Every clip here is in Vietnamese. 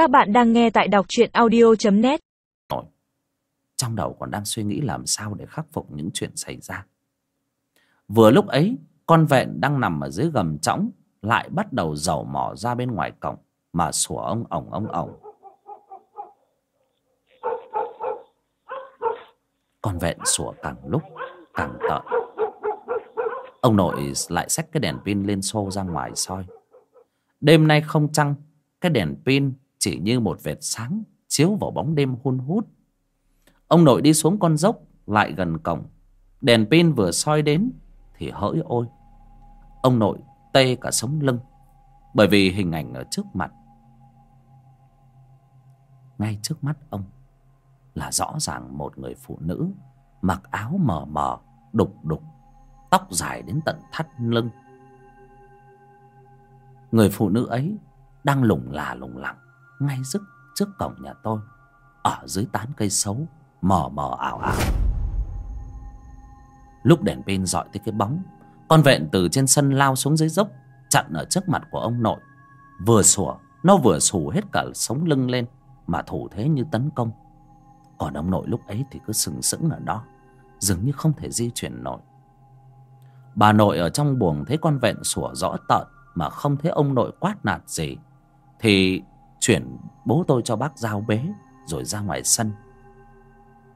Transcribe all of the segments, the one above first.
Các bạn đang nghe tại đọc truyện audio.net Trong đầu còn đang suy nghĩ làm sao để khắc phục những chuyện xảy ra. Vừa lúc ấy, Con vẹn đang nằm ở dưới gầm trõng Lại bắt đầu dầu mỏ ra bên ngoài cổng, Mà sủa ông ổng ông ổng. Con vẹn sủa càng lúc, càng tợn. Ông nội lại xách cái đèn pin lên xô ra ngoài soi. Đêm nay không trăng, Cái đèn pin chỉ như một vệt sáng Chiếu vào bóng đêm hun hút. Ông nội đi xuống con dốc, Lại gần cổng. Đèn pin vừa soi đến Thì hỡi ôi, Ông nội tê cả sống lưng Bởi vì hình ảnh ở trước mặt. Ngay trước mắt ông Là rõ ràng một người phụ nữ Mặc áo mờ mờ, Đục đục, Tóc dài đến tận thắt lưng. Người phụ nữ ấy Đang lủng là lủng lẳng. Ngay dứt trước cổng nhà tôi, Ở dưới tán cây xấu, Mờ mờ ảo ảo. Lúc đèn pin dọi tới cái bóng, Con vẹn từ trên sân lao xuống dưới dốc, Chặn ở trước mặt của ông nội. Vừa sủa, Nó vừa sù hết cả sống lưng lên, Mà thủ thế như tấn công. Còn ông nội lúc ấy thì cứ sừng sững ở đó, Dường như không thể di chuyển nổi. Bà nội ở trong buồng thấy con vẹn sủa rõ tợn, Mà không thấy ông nội quát nạt gì, Thì chuyển bố tôi cho bác giao bế Rồi ra ngoài sân.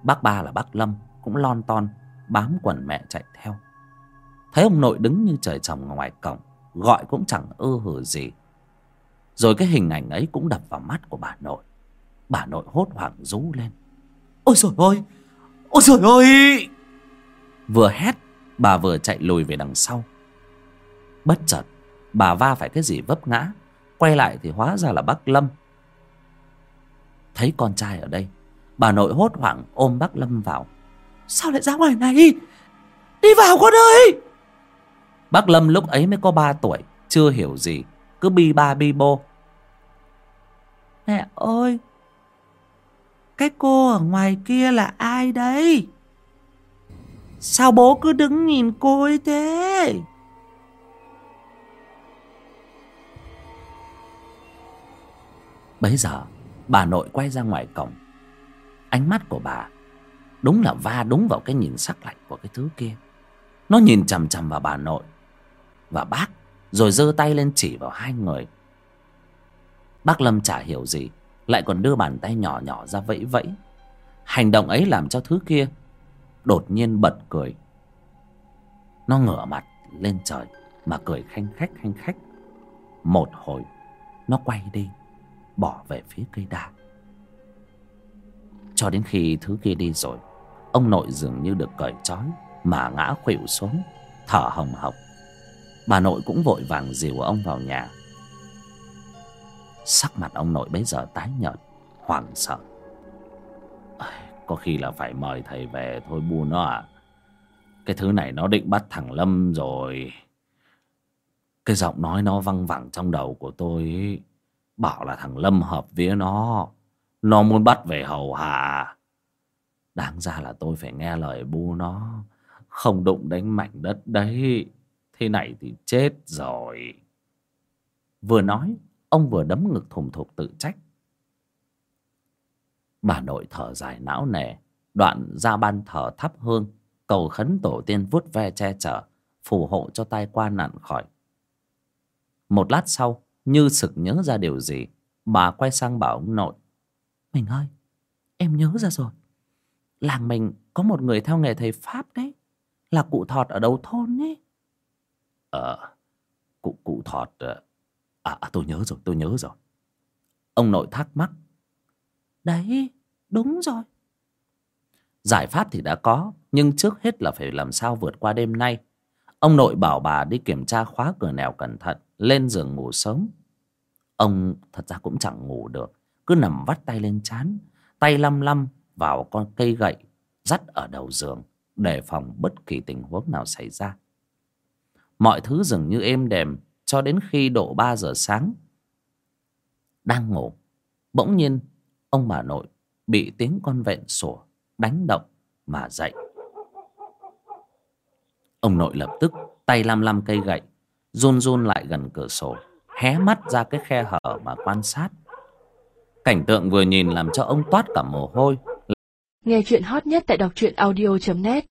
Bác ba là bác Lâm Cũng lon ton bám quần mẹ chạy theo. Thấy ông nội đứng như trời trồng ngoài cổng Gọi cũng chẳng ư hử gì. Rồi cái hình ảnh ấy cũng đập vào mắt của bà nội. Bà nội hốt hoảng rú lên. Ôi trời ơi! Ôi trời ơi! Vừa hét Bà vừa chạy lùi về đằng sau. Bất chợt Bà va phải cái gì vấp ngã Quay lại thì hóa ra là bác Lâm. Thấy con trai ở đây, Bà nội hốt hoảng ôm bác Lâm vào. Sao lại ra ngoài này? Đi vào con ơi! Bác Lâm lúc ấy mới có 3 tuổi, Chưa hiểu gì, Cứ bi ba bi bô. Mẹ ơi, Cái cô ở ngoài kia là ai đấy Sao bố cứ đứng nhìn cô ấy thế? Bấy giờ, bà nội quay ra ngoài cổng. Ánh mắt của bà Đúng là va đúng vào cái nhìn sắc lạnh của cái thứ kia. Nó nhìn chằm chằm vào bà nội Và bác, Rồi giơ tay lên chỉ vào hai người. Bác Lâm chả hiểu gì, Lại còn đưa bàn tay nhỏ nhỏ ra vẫy vẫy. Hành động ấy làm cho thứ kia Đột nhiên bật cười. Nó ngửa mặt lên trời Mà cười khanh khách khanh khách. Một hồi, Nó quay đi. Bỏ về phía cây đa. Cho đến khi thứ kia đi rồi, Ông nội dường như được cởi trói Mà ngã khuỵu xuống, Thở hồng hộc. Bà nội cũng vội vàng dìu ông vào nhà. Sắc mặt ông nội bấy giờ tái nhợt, Hoảng sợ. Có khi là phải mời thầy về thôi bu nó à. Cái thứ này nó định bắt thằng Lâm rồi. Cái giọng nói nó văng vẳng trong đầu của tôi Bảo là thằng Lâm hợp vía nó. Nó muốn bắt về hầu hạ. Đáng ra là tôi phải nghe lời bu nó. Không đụng đánh mảnh đất đấy, Thế này thì chết rồi. Vừa nói, Ông vừa đấm ngực thùng thục tự trách. Bà nội thở dài não nề, Đoạn ra ban thờ thắp hương, Cầu khấn tổ tiên vuốt ve che chở, Phù hộ cho tai qua nạn khỏi. Một lát sau như sực nhớ ra điều gì Bà quay sang bảo ông nội. Mình ơi Em nhớ ra rồi. Làng mình có một người theo nghề thầy Pháp đấy. Là cụ thọt ở đầu thôn ấy. Ờ Cụ cụ thọt ờ, À, à tôi nhớ rồi tôi nhớ rồi. Ông nội thắc mắc. Đấy đúng rồi. Giải pháp thì đã có Nhưng trước hết là phải làm sao vượt qua đêm nay. Ông nội bảo bà đi kiểm tra khóa cửa nèo cẩn thận Lên giường ngủ sớm Ông thật ra cũng chẳng ngủ được Cứ nằm vắt tay lên chán Tay lăm lăm vào con cây gậy Dắt ở đầu giường Đề phòng bất kỳ tình huống nào xảy ra Mọi thứ dường như êm đềm cho đến khi độ ba giờ sáng. Đang ngủ, bỗng nhiên ông bà nội bị tiếng con vẹn sủa đánh động mà dậy. Ông nội lập tức tay lăm lăm cây gậy, run run lại gần cửa sổ, hé mắt ra cái khe hở mà quan sát. cảnh tượng vừa nhìn làm cho ông toát cả mồ hôi Nghe chuyện hot nhất tại đọc truyện audio.net